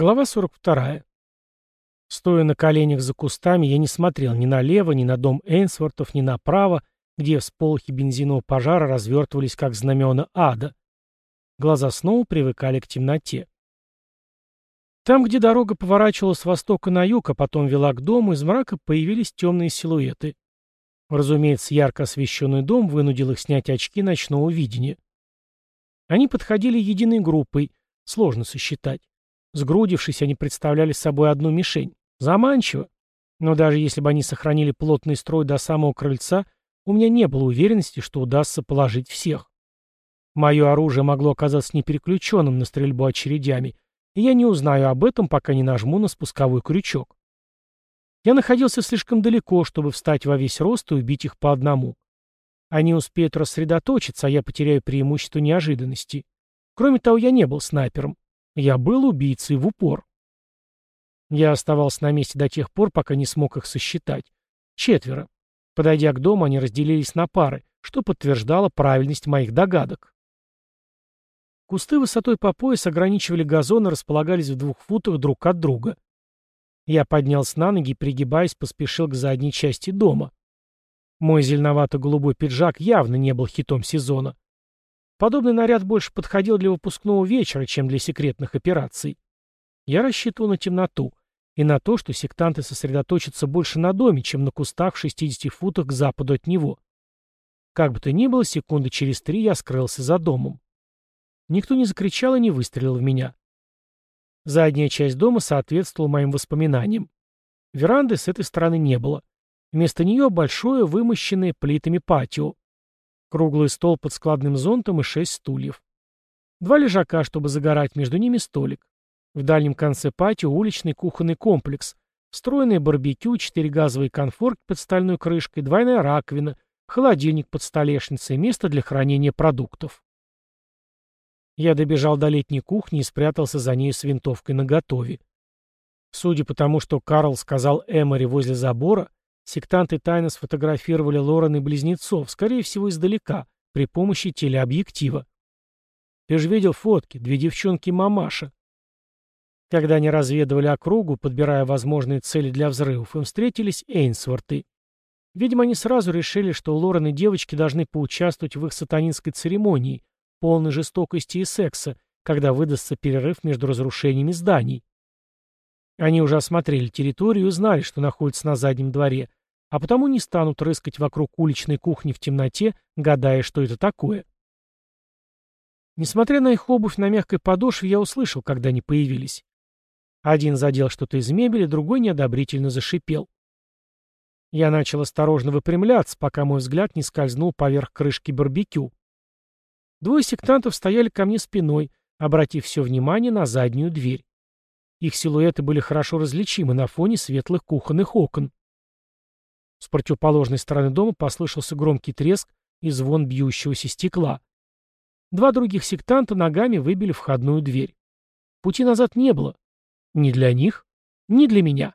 Глава 42. Стоя на коленях за кустами, я не смотрел ни налево, ни на дом Эйнсвортов, ни направо, где всполохи бензинового пожара развертывались, как знамена ада. Глаза снова привыкали к темноте. Там, где дорога поворачивала с востока на юг, а потом вела к дому, из мрака появились темные силуэты. Разумеется, ярко освещенный дом вынудил их снять очки ночного видения. Они подходили единой группой, сложно сосчитать. Сгрудившись, они представляли собой одну мишень. Заманчиво. Но даже если бы они сохранили плотный строй до самого крыльца, у меня не было уверенности, что удастся положить всех. Мое оружие могло оказаться непереключенным на стрельбу очередями, и я не узнаю об этом, пока не нажму на спусковой крючок. Я находился слишком далеко, чтобы встать во весь рост и убить их по одному. Они успеют рассредоточиться, а я потеряю преимущество неожиданности. Кроме того, я не был снайпером. Я был убийцей в упор. Я оставался на месте до тех пор, пока не смог их сосчитать. Четверо. Подойдя к дому, они разделились на пары, что подтверждало правильность моих догадок. Кусты высотой по пояс ограничивали газон и располагались в двух футах друг от друга. Я поднялся на ноги и, пригибаясь, поспешил к задней части дома. Мой зеленовато-голубой пиджак явно не был хитом сезона. Подобный наряд больше подходил для выпускного вечера, чем для секретных операций. Я рассчитывал на темноту и на то, что сектанты сосредоточатся больше на доме, чем на кустах в 60 футах к западу от него. Как бы то ни было, секунды через три я скрылся за домом. Никто не закричал и не выстрелил в меня. Задняя часть дома соответствовала моим воспоминаниям. Веранды с этой стороны не было. Вместо нее большое, вымощенное плитами патио. Круглый стол под складным зонтом и шесть стульев. Два лежака, чтобы загорать, между ними столик. В дальнем конце патио уличный кухонный комплекс. Встроенное барбекю, четыре газовые конфорки под стальной крышкой, двойная раковина, холодильник под столешницей, место для хранения продуктов. Я добежал до летней кухни и спрятался за ней с винтовкой наготове. Судя по тому, что Карл сказал Эмори возле забора, Сектанты тайно сфотографировали Лорен и близнецов, скорее всего, издалека, при помощи телеобъектива. Ты же видел фотки, две девчонки-мамаша. Когда они разведывали округу, подбирая возможные цели для взрывов, им встретились Эйнсворты. Видимо, они сразу решили, что Лорен и девочки должны поучаствовать в их сатанинской церемонии, полной жестокости и секса, когда выдастся перерыв между разрушениями зданий. Они уже осмотрели территорию и знали, что находится на заднем дворе, а потому не станут рыскать вокруг уличной кухни в темноте, гадая, что это такое. Несмотря на их обувь на мягкой подошве, я услышал, когда они появились. Один задел что-то из мебели, другой неодобрительно зашипел. Я начал осторожно выпрямляться, пока мой взгляд не скользнул поверх крышки барбекю. Двое сектантов стояли ко мне спиной, обратив все внимание на заднюю дверь. Их силуэты были хорошо различимы на фоне светлых кухонных окон. С противоположной стороны дома послышался громкий треск и звон бьющегося стекла. Два других сектанта ногами выбили входную дверь. Пути назад не было. Ни для них, ни для меня.